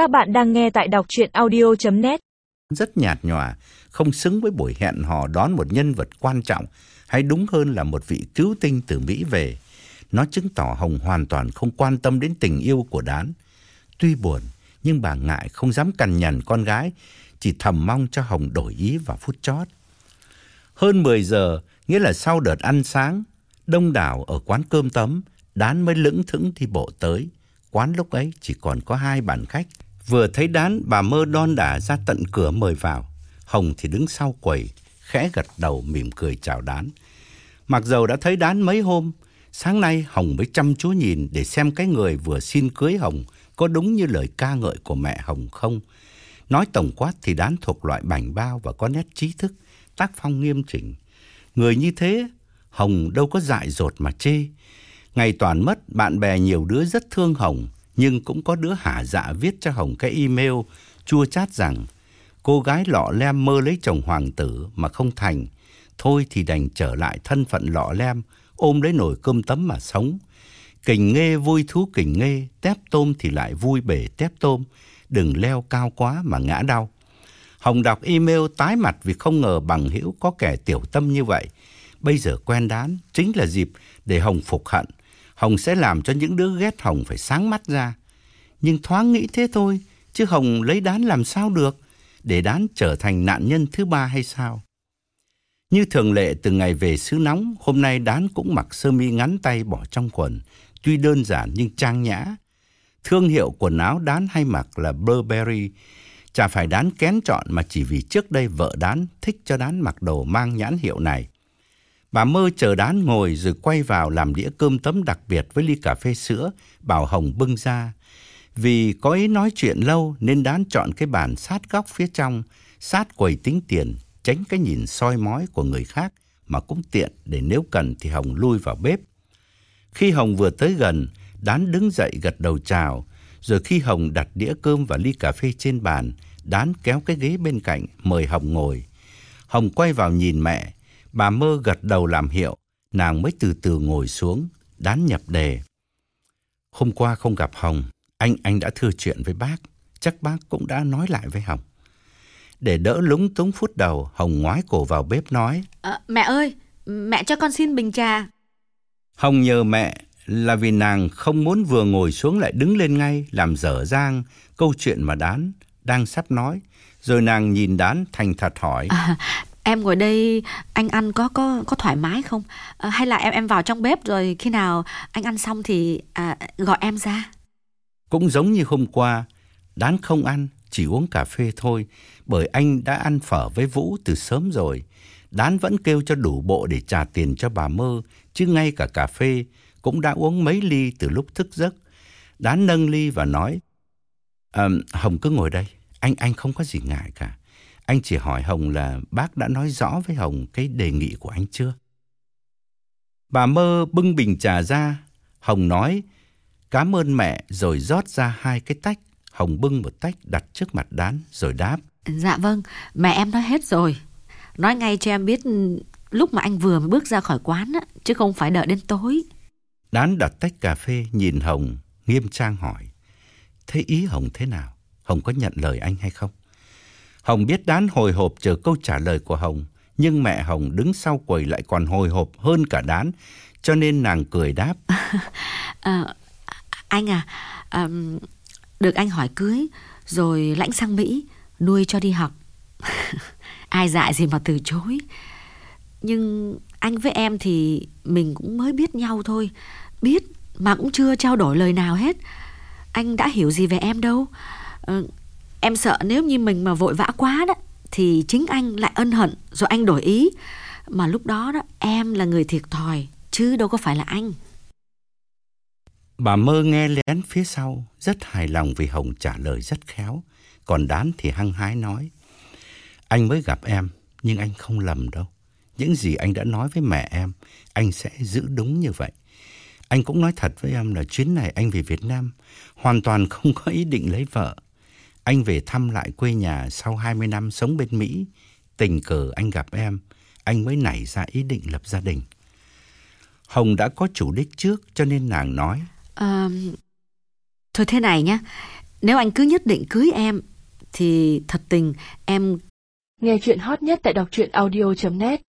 Các bạn đang nghe tại đọc chuyện audio.net Rất nhạt nhòa, không xứng với buổi hẹn hò đón một nhân vật quan trọng, hay đúng hơn là một vị cứu tinh từ Mỹ về. Nó chứng tỏ Hồng hoàn toàn không quan tâm đến tình yêu của Đán. Tuy buồn, nhưng bà ngại không dám cằn nhằn con gái, chỉ thầm mong cho Hồng đổi ý vào phút chót. Hơn 10 giờ, nghĩa là sau đợt ăn sáng, đông đảo ở quán cơm tấm, Đán mới lững thững đi bộ tới. Quán lúc ấy chỉ còn có hai bàn khách. Vừa thấy Đán, bà mơ đon đả ra tận cửa mời vào. Hồng thì đứng sau quầy, khẽ gật đầu mỉm cười chào Đán. Mặc dầu đã thấy Đán mấy hôm, sáng nay Hồng mới chăm chú nhìn để xem cái người vừa xin cưới Hồng có đúng như lời ca ngợi của mẹ Hồng không. Nói tổng quát thì Đán thuộc loại bảnh bao và có nét trí thức, tác phong nghiêm chỉnh. Người như thế, Hồng đâu có dại dột mà chê. Ngày toàn mất, bạn bè nhiều đứa rất thương Hồng, nhưng cũng có đứa hả dạ viết cho Hồng cái email chua chát rằng cô gái lọ lem mơ lấy chồng hoàng tử mà không thành. Thôi thì đành trở lại thân phận lọ lem, ôm lấy nồi cơm tấm mà sống. Kình nghê vui thú kình nghê, tép tôm thì lại vui bể tép tôm. Đừng leo cao quá mà ngã đau. Hồng đọc email tái mặt vì không ngờ bằng hữu có kẻ tiểu tâm như vậy. Bây giờ quen đán chính là dịp để Hồng phục hận. Hồng sẽ làm cho những đứa ghét Hồng phải sáng mắt ra. Nhưng thoáng nghĩ thế thôi, chứ Hồng lấy đán làm sao được, để đán trở thành nạn nhân thứ ba hay sao? Như thường lệ từ ngày về xứ nóng, hôm nay đán cũng mặc sơ mi ngắn tay bỏ trong quần, tuy đơn giản nhưng trang nhã. Thương hiệu quần áo đán hay mặc là Burberry, chả phải đán kén chọn mà chỉ vì trước đây vợ đán thích cho đán mặc đồ mang nhãn hiệu này. Bà mơ chờ đán ngồi rồi quay vào làm đĩa cơm tấm đặc biệt với ly cà phê sữa, bảo Hồng bưng ra. Vì có ý nói chuyện lâu nên đán chọn cái bàn sát góc phía trong, sát quầy tính tiền, tránh cái nhìn soi mói của người khác mà cũng tiện để nếu cần thì Hồng lui vào bếp. Khi Hồng vừa tới gần, đán đứng dậy gật đầu chào, rồi khi Hồng đặt đĩa cơm và ly cà phê trên bàn, đán kéo cái ghế bên cạnh mời Hồng ngồi. Hồng quay vào nhìn mẹ, Bà mơ gật đầu làm hiệu, nàng mới từ từ ngồi xuống, đán nhập đề. Hôm qua không gặp Hồng, anh anh đã thưa chuyện với bác, chắc bác cũng đã nói lại với Hồng. Để đỡ lúng túng phút đầu, Hồng ngoái cổ vào bếp nói. À, mẹ ơi, mẹ cho con xin bình trà. Hồng nhờ mẹ là vì nàng không muốn vừa ngồi xuống lại đứng lên ngay làm dở dang câu chuyện mà đán đang sắp nói. Rồi nàng nhìn đán thành thật hỏi. À, Em ngồi đây anh ăn có có có thoải mái không? À, hay là em em vào trong bếp rồi khi nào anh ăn xong thì à, gọi em ra? Cũng giống như hôm qua, Đán không ăn, chỉ uống cà phê thôi, bởi anh đã ăn phở với Vũ từ sớm rồi. Đán vẫn kêu cho đủ bộ để trả tiền cho bà mơ, chứ ngay cả cà phê cũng đã uống mấy ly từ lúc thức giấc. Đán nâng ly và nói, à, Hồng cứ ngồi đây, anh anh không có gì ngại cả. Anh chỉ hỏi Hồng là bác đã nói rõ với Hồng cái đề nghị của anh chưa? Bà mơ bưng bình trà ra, Hồng nói cảm ơn mẹ rồi rót ra hai cái tách. Hồng bưng một tách đặt trước mặt đán rồi đáp. Dạ vâng, mẹ em nói hết rồi. Nói ngay cho em biết lúc mà anh vừa mới bước ra khỏi quán á, chứ không phải đợi đến tối. Đán đặt tách cà phê nhìn Hồng, nghiêm trang hỏi. Thế ý Hồng thế nào? Hồng có nhận lời anh hay không? Hồng biết đán hồi hộp chờ câu trả lời của Hồng, nhưng mẹ Hồng đứng sau quầy lại còn hồi hộp hơn cả đán, cho nên nàng cười đáp. à, anh à, à, được anh hỏi cưới, rồi lãnh sang Mỹ, nuôi cho đi học. Ai dại gì mà từ chối. Nhưng anh với em thì mình cũng mới biết nhau thôi. Biết mà cũng chưa trao đổi lời nào hết. Anh đã hiểu gì về em đâu. Ờ, Em sợ nếu như mình mà vội vã quá đó, Thì chính anh lại ân hận Rồi anh đổi ý. Mà lúc đó đó, em là người thiệt thòi, Chứ đâu có phải là anh. Bà mơ nghe lén phía sau, Rất hài lòng vì Hồng trả lời rất khéo. Còn đán thì hăng hái nói, Anh mới gặp em, Nhưng anh không lầm đâu. Những gì anh đã nói với mẹ em, Anh sẽ giữ đúng như vậy. Anh cũng nói thật với em là chuyến này anh về Việt Nam Hoàn toàn không có ý định lấy vợ anh về thăm lại quê nhà sau 20 năm sống bên Mỹ. Tình cờ anh gặp em, anh mới nảy ra ý định lập gia đình. Hồng đã có chủ đích trước cho nên nàng nói. À, thôi thế này nhá, Nếu anh cứ nhất định cưới em Thì thật tình em Nghe chuyện hot nhất tại đọc truyện audio.net